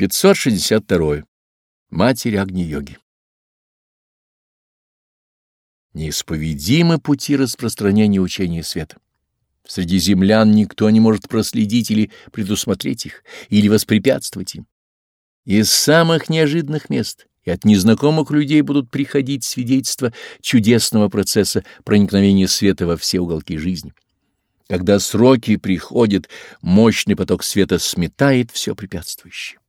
562. Матерь Агни-йоги. Неисповедимы пути распространения учения света. Среди землян никто не может проследить или предусмотреть их, или воспрепятствовать им. Из самых неожиданных мест и от незнакомых людей будут приходить свидетельства чудесного процесса проникновения света во все уголки жизни. Когда сроки приходят, мощный поток света сметает все препятствующее.